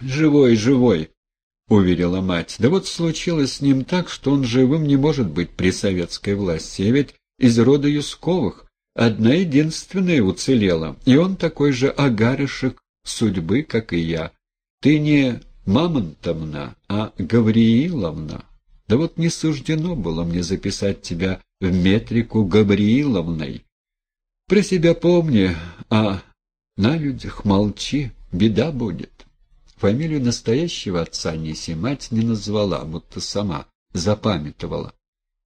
«Живой, живой!» — уверила мать. «Да вот случилось с ним так, что он живым не может быть при советской власти, а ведь из рода Юсковых одна единственная уцелела, и он такой же агарышек судьбы, как и я. Ты не Мамонтовна, а Гаврииловна. Да вот не суждено было мне записать тебя в метрику Гаврииловной. Про себя помни, а на людях молчи, беда будет. Фамилию настоящего отца Ниси мать не назвала, будто сама запамятовала.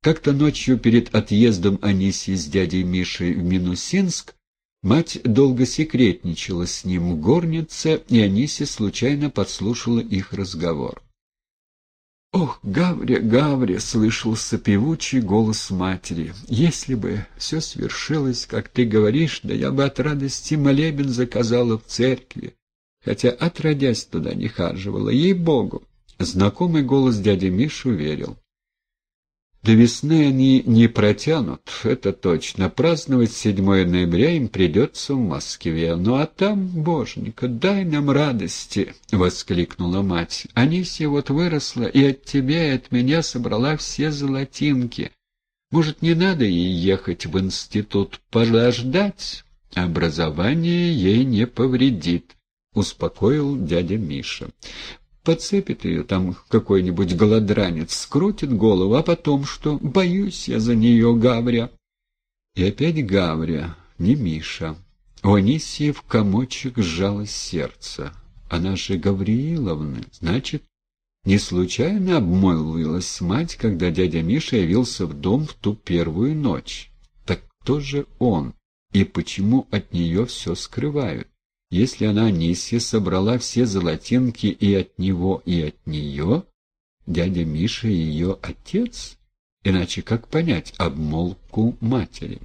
Как-то ночью перед отъездом Анисии с дядей Мишей в Минусинск мать долго секретничала с ним в горнице, и Анисия случайно подслушала их разговор. «Ох, Гавря, Гавря!» — слышался певучий голос матери. «Если бы все свершилось, как ты говоришь, да я бы от радости молебен заказала в церкви, хотя отродясь туда не хаживала, ей-богу!» Знакомый голос дяди Миши уверил. До весны они не протянут, это точно. Праздновать 7 ноября им придется в Москве. Ну а там, боженька, дай нам радости, — воскликнула мать. Анисия вот выросла и от тебя и от меня собрала все золотинки. Может, не надо ей ехать в институт, подождать? Образование ей не повредит, — успокоил дядя Миша. Подцепит ее там какой-нибудь голодранец, скрутит голову, а потом что? Боюсь я за нее, Гавря. И опять Гавря, не Миша. У Анисии в комочек сжалось сердце. Она же Гаврииловна, значит, не случайно обмолвилась мать, когда дядя Миша явился в дом в ту первую ночь. Так кто же он? И почему от нее все скрывают? Если она, Анисья, собрала все золотинки и от него, и от нее, дядя Миша ее отец? Иначе как понять обмолвку матери?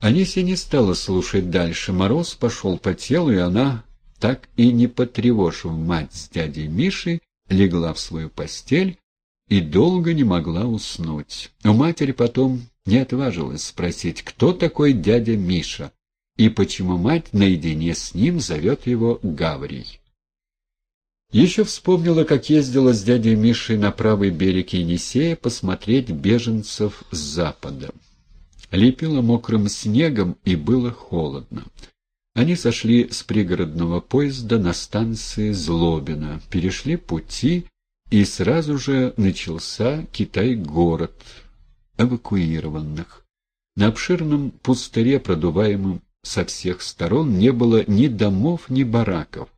Анисия не стала слушать дальше. Мороз пошел по телу, и она, так и не потревожив мать с дядей Мишей, легла в свою постель и долго не могла уснуть. У матери потом не отважилась спросить, кто такой дядя Миша, и почему мать наедине с ним зовет его Гаврий. Еще вспомнила, как ездила с дядей Мишей на правый берег Енисея посмотреть беженцев с запада. Лепило мокрым снегом, и было холодно. Они сошли с пригородного поезда на станции Злобина, перешли пути, и сразу же начался Китай-город эвакуированных. На обширном пустыре, продуваемом со всех сторон не было ни домов, ни бараков.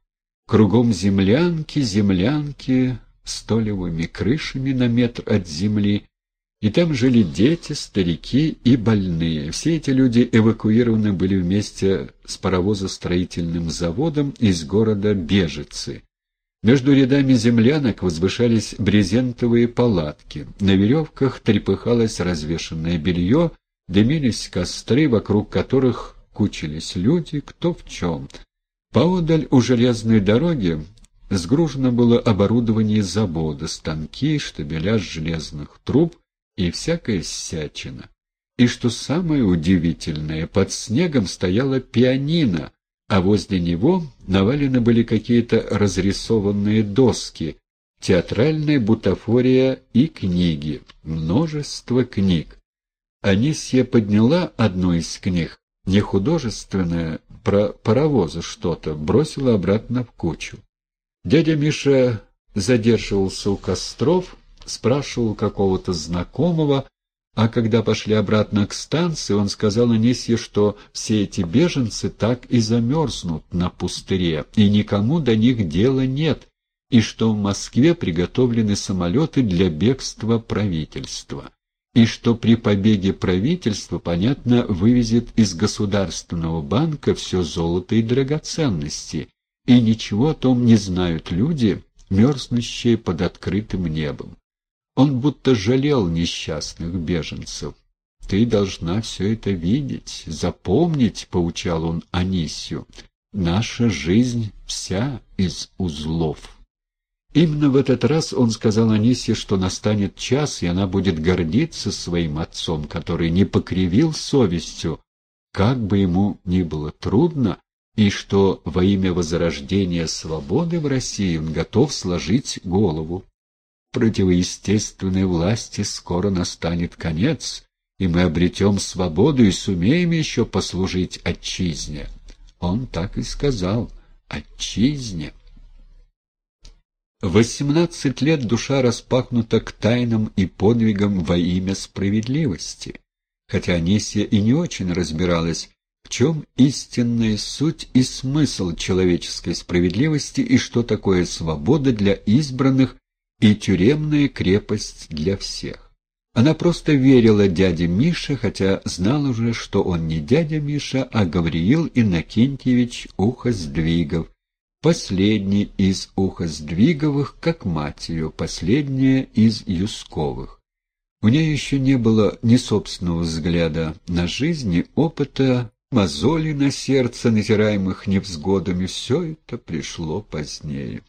Кругом землянки, землянки с толевыми крышами на метр от земли, и там жили дети, старики и больные. Все эти люди эвакуированы были вместе с паровозостроительным заводом из города Бежицы. Между рядами землянок возвышались брезентовые палатки. На веревках трепыхалось развешанное белье, дымились костры, вокруг которых кучились люди, кто в чем. Поодаль у железной дороги сгружено было оборудование завода, станки, штабеля железных труб и всякая всячина. И что самое удивительное, под снегом стояла пианино, а возле него навалены были какие-то разрисованные доски, театральная бутафория и книги, множество книг. Анисья подняла одну из книг, не художественное, про паровозы что-то, бросила обратно в кучу. Дядя Миша задерживался у костров, спрашивал какого-то знакомого, а когда пошли обратно к станции, он сказал Анисье, что все эти беженцы так и замерзнут на пустыре, и никому до них дела нет, и что в Москве приготовлены самолеты для бегства правительства и что при побеге правительства, понятно, вывезет из Государственного банка все золото и драгоценности, и ничего о том не знают люди, мерзнущие под открытым небом. Он будто жалел несчастных беженцев. «Ты должна все это видеть, запомнить», — поучал он Анисью. «Наша жизнь вся из узлов». Именно в этот раз он сказал Анисе, что настанет час, и она будет гордиться своим отцом, который не покривил совестью, как бы ему ни было трудно, и что во имя возрождения свободы в России он готов сложить голову. Противоестественной власти скоро настанет конец, и мы обретем свободу и сумеем еще послужить отчизне. Он так и сказал — отчизне. Восемнадцать лет душа распахнута к тайнам и подвигам во имя справедливости, хотя Анисия и не очень разбиралась, в чем истинная суть и смысл человеческой справедливости и что такое свобода для избранных и тюремная крепость для всех. Она просто верила дяде Мише, хотя знала уже, что он не дядя Миша, а Гавриил Иннокентьевич Ухоздвигов, последний из Ухоздвиговых, как мать ее, последняя из Юсковых. У нее еще не было ни собственного взгляда на жизнь, ни опыта, мозоли на сердце, натираемых невзгодами, все это пришло позднее.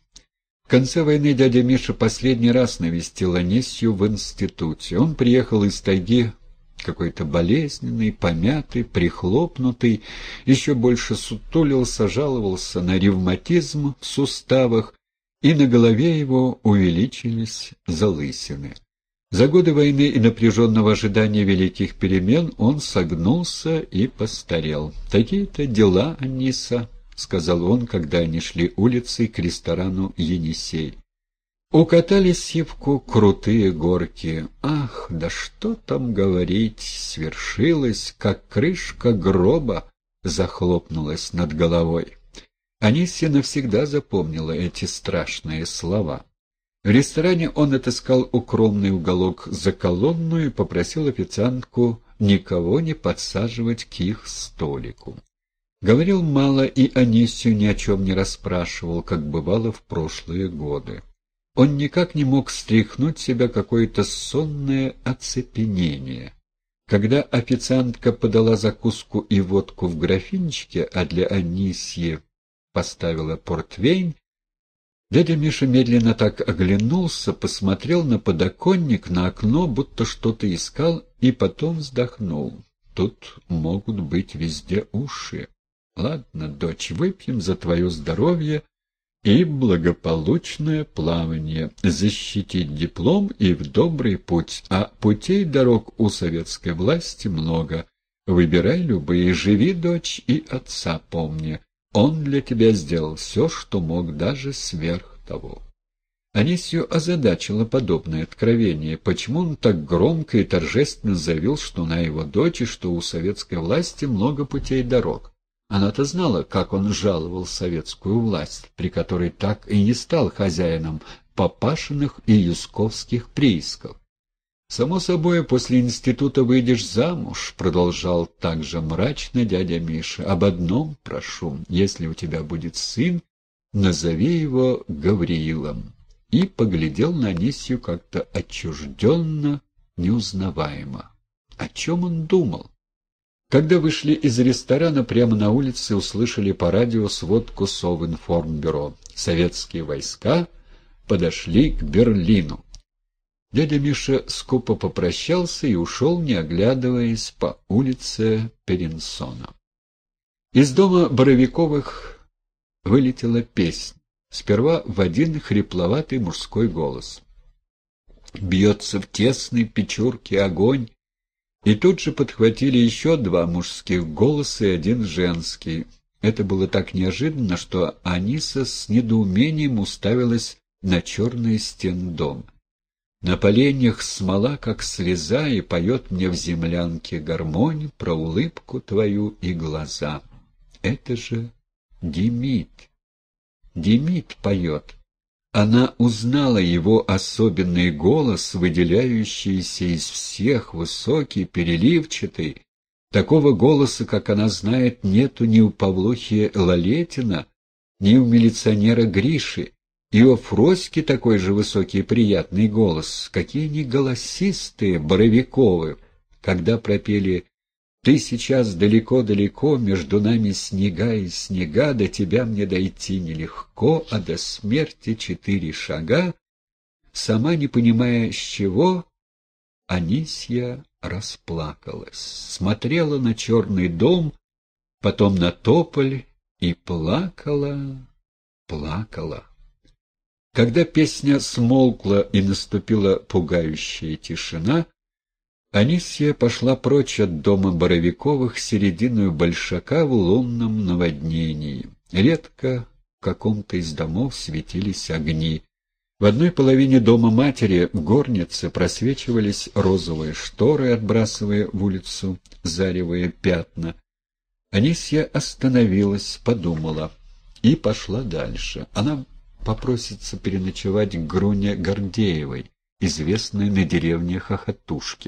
В конце войны дядя Миша последний раз навестил Анисью в институте. Он приехал из тайги какой-то болезненный, помятый, прихлопнутый, еще больше сутулился, жаловался на ревматизм в суставах, и на голове его увеличились залысины. За годы войны и напряженного ожидания великих перемен он согнулся и постарел. «Такие-то дела, Аниса», — сказал он, когда они шли улицей к ресторану «Енисей». Укатали сивку крутые горки. Ах, да что там говорить, свершилось, как крышка гроба захлопнулась над головой. Анисия навсегда запомнила эти страшные слова. В ресторане он отыскал укромный уголок за колонну и попросил официантку никого не подсаживать к их столику. Говорил мало и Анисию ни о чем не расспрашивал, как бывало в прошлые годы. Он никак не мог стряхнуть себя какое-то сонное оцепенение. Когда официантка подала закуску и водку в графинчике, а для Анисьи поставила портвейн, дядя Миша медленно так оглянулся, посмотрел на подоконник, на окно, будто что-то искал, и потом вздохнул. Тут могут быть везде уши. Ладно, дочь, выпьем за твое здоровье и благополучное плавание, защитить диплом и в добрый путь, а путей дорог у советской власти много. Выбирай любые, живи, дочь, и отца помни. Он для тебя сделал все, что мог, даже сверх того. Анисию озадачило подобное откровение. Почему он так громко и торжественно заявил, что на его дочь и что у советской власти много путей дорог? Она-то знала, как он жаловал советскую власть, при которой так и не стал хозяином папашиных и юсковских приисков. «Само собой, после института выйдешь замуж», — продолжал также мрачно дядя Миша. «Об одном прошу, если у тебя будет сын, назови его Гавриилом». И поглядел на Анисью как-то отчужденно, неузнаваемо. О чем он думал? Когда вышли из ресторана, прямо на улице услышали по радио сводку Совинформбюро. Советские войска подошли к Берлину. Дядя Миша скупо попрощался и ушел, не оглядываясь, по улице Перенсона. Из дома Боровиковых вылетела песня. Сперва в один хрипловатый мужской голос. Бьется в тесной печурке огонь, и тут же подхватили еще два мужских голоса и один женский. Это было так неожиданно, что Аниса с недоумением уставилась на черные стены дома. На поленьях смола, как слеза, и поет мне в землянке гармонь про улыбку твою и глаза. Это же Демид. Демид поет. Она узнала его особенный голос, выделяющийся из всех, высокий, переливчатый. Такого голоса, как она знает, нету ни у Павлухи Лалетина, ни у милиционера Гриши. И у Фроськи такой же высокий и приятный голос. Какие они голосистые, Боровиковы, когда пропели ты сейчас далеко-далеко, между нами снега и снега, до тебя мне дойти нелегко, а до смерти четыре шага. Сама не понимая, с чего, Анисья расплакалась, смотрела на черный дом, потом на тополь и плакала, плакала. Когда песня смолкла и наступила пугающая тишина, Анисья пошла прочь от дома Боровиковых середину большака в лунном наводнении. Редко в каком-то из домов светились огни. В одной половине дома матери в горнице просвечивались розовые шторы, отбрасывая в улицу заревые пятна. Анисья остановилась, подумала и пошла дальше. Она попросится переночевать к Груне Гордеевой, известной на деревне Хохотушки.